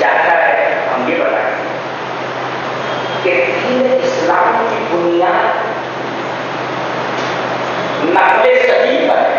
جاتا ہے ہم یہ بتائیں کہ دین اسلام کی بنیاد نقل صحیح پر ہے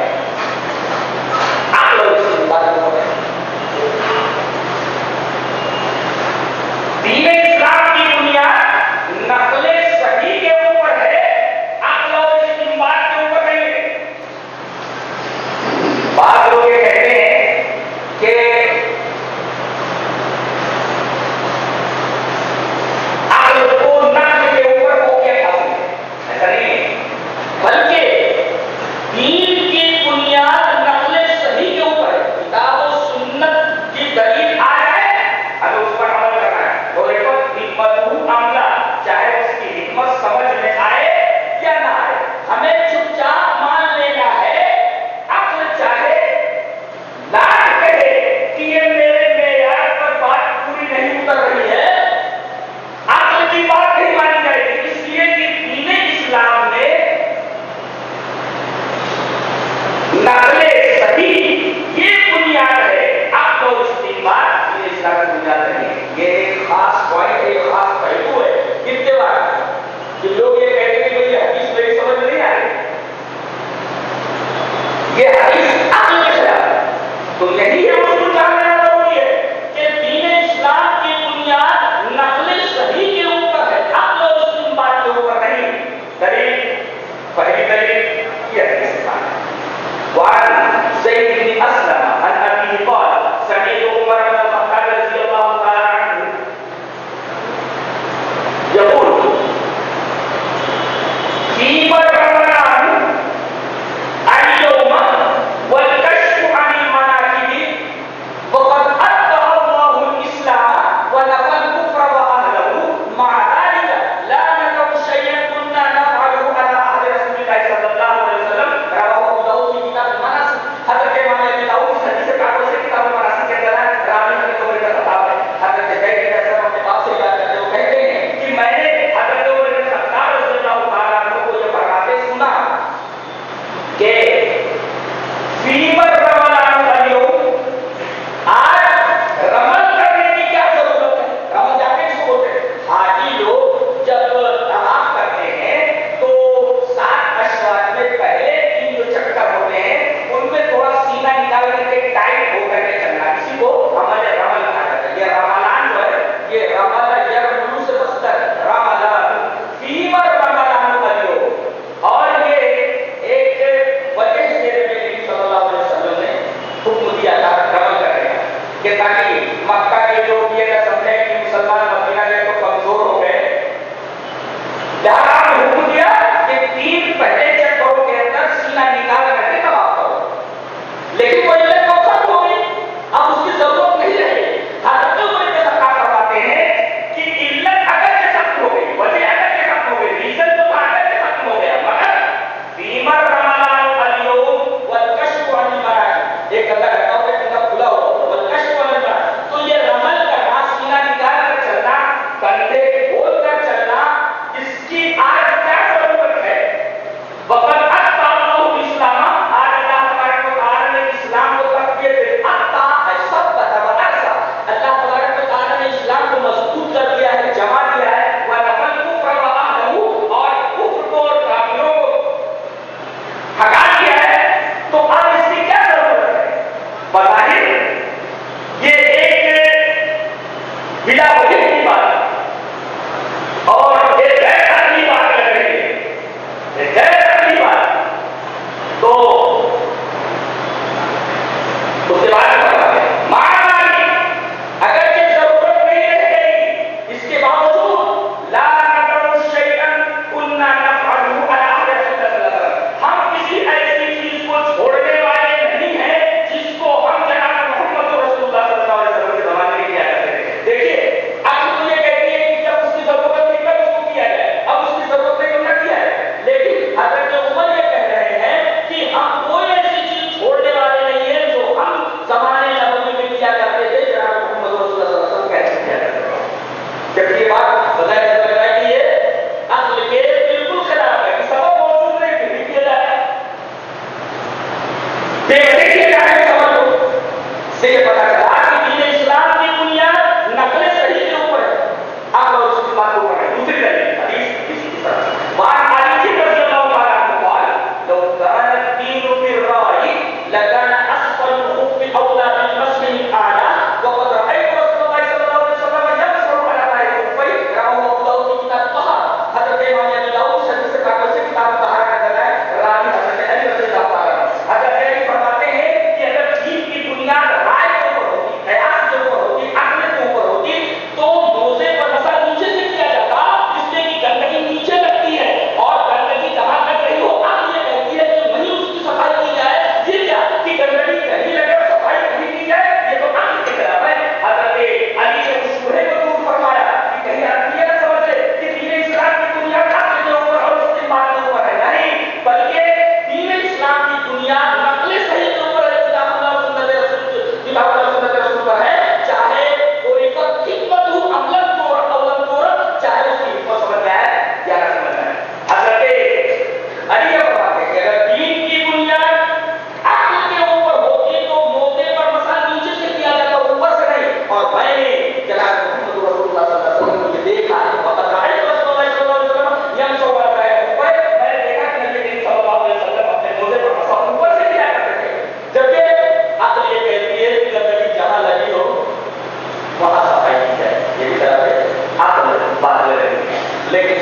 لیکن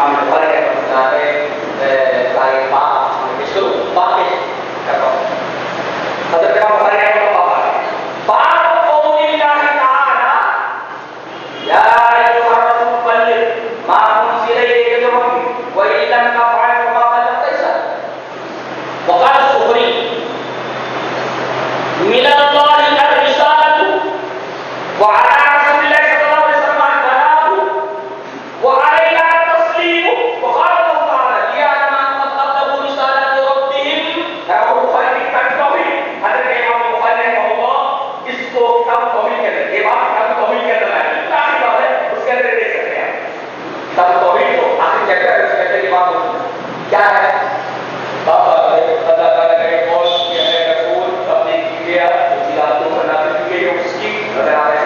امام نظر ہے جناب تاریخ پاک شروع حضرت Yeah.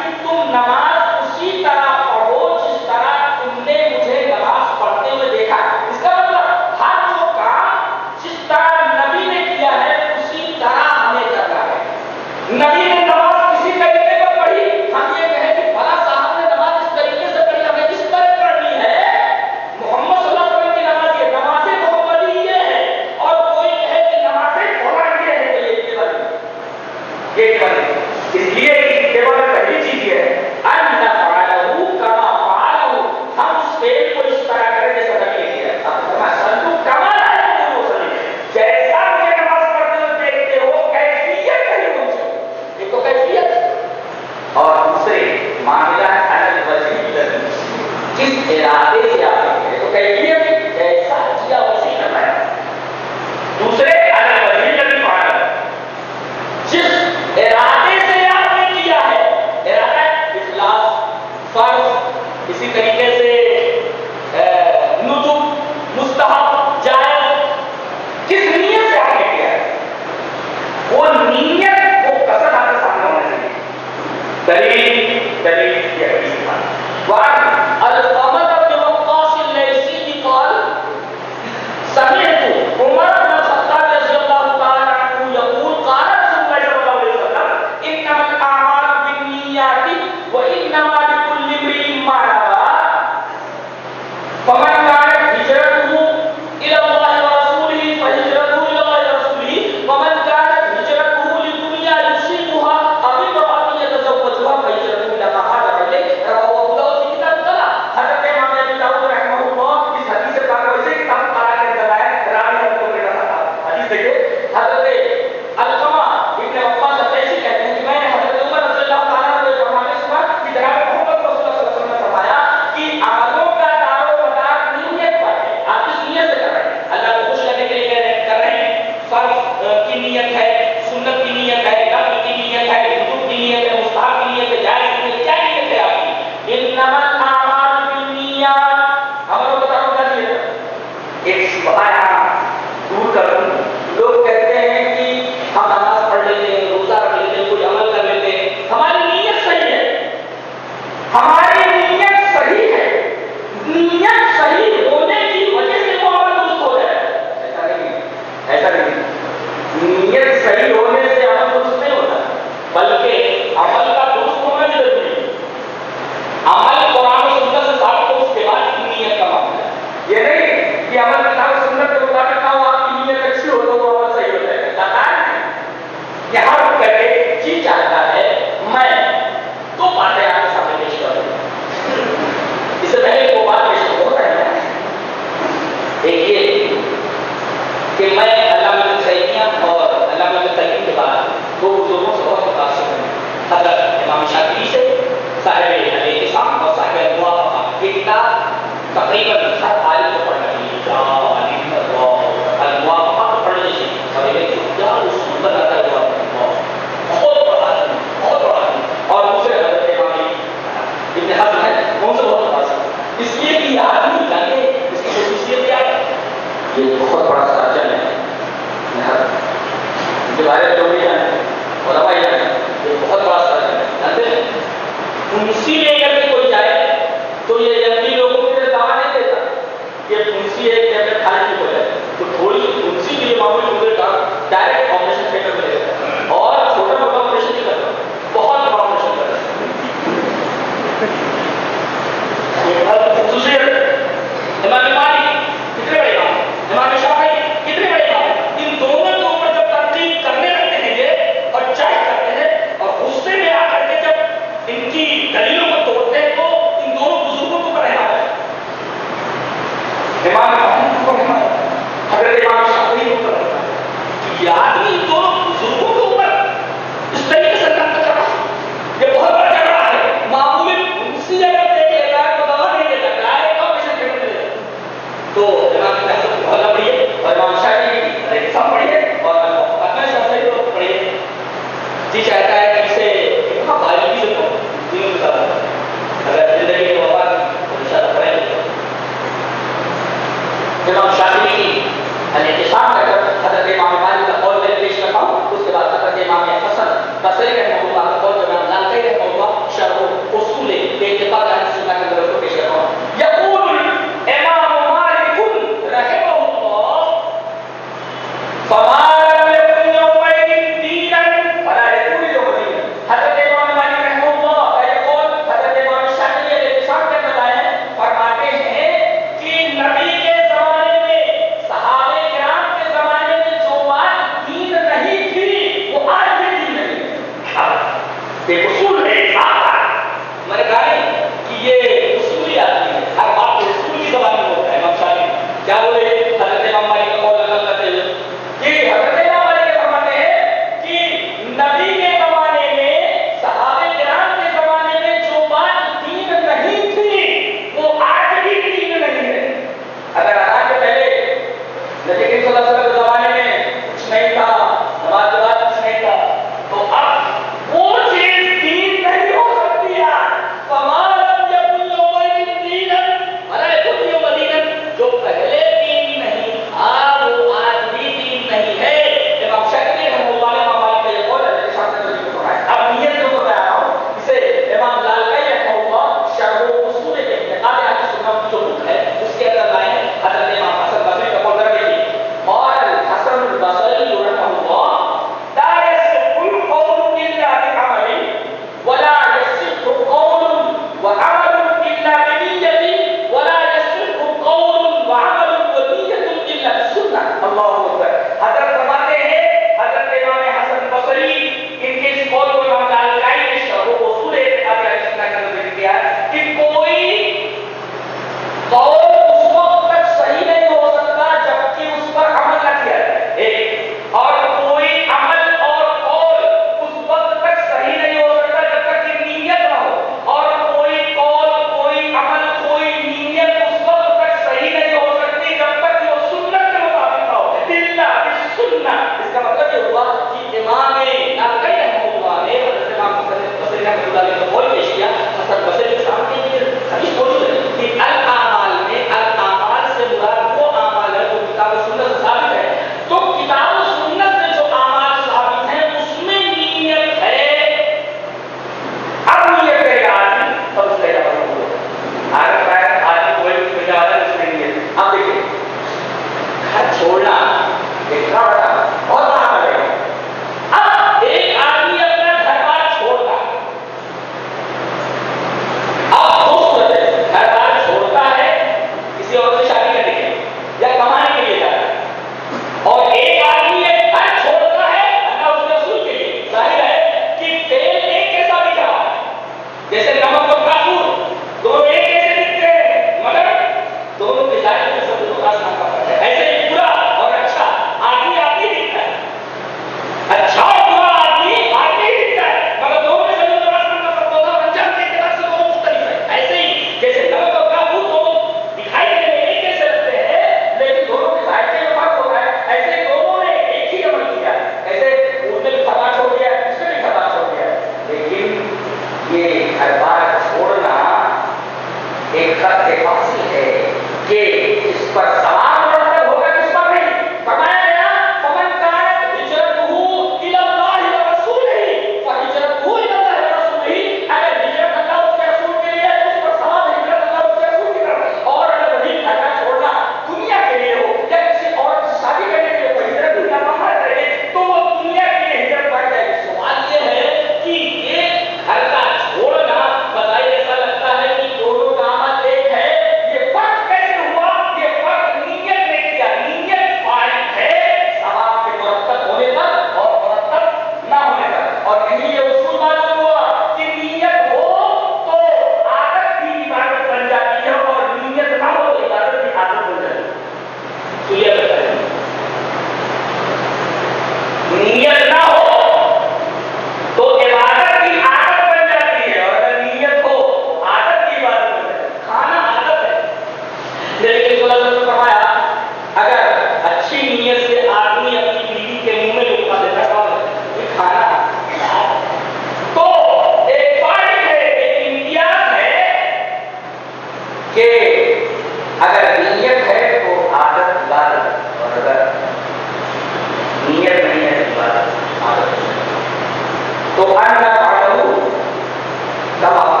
Dá uma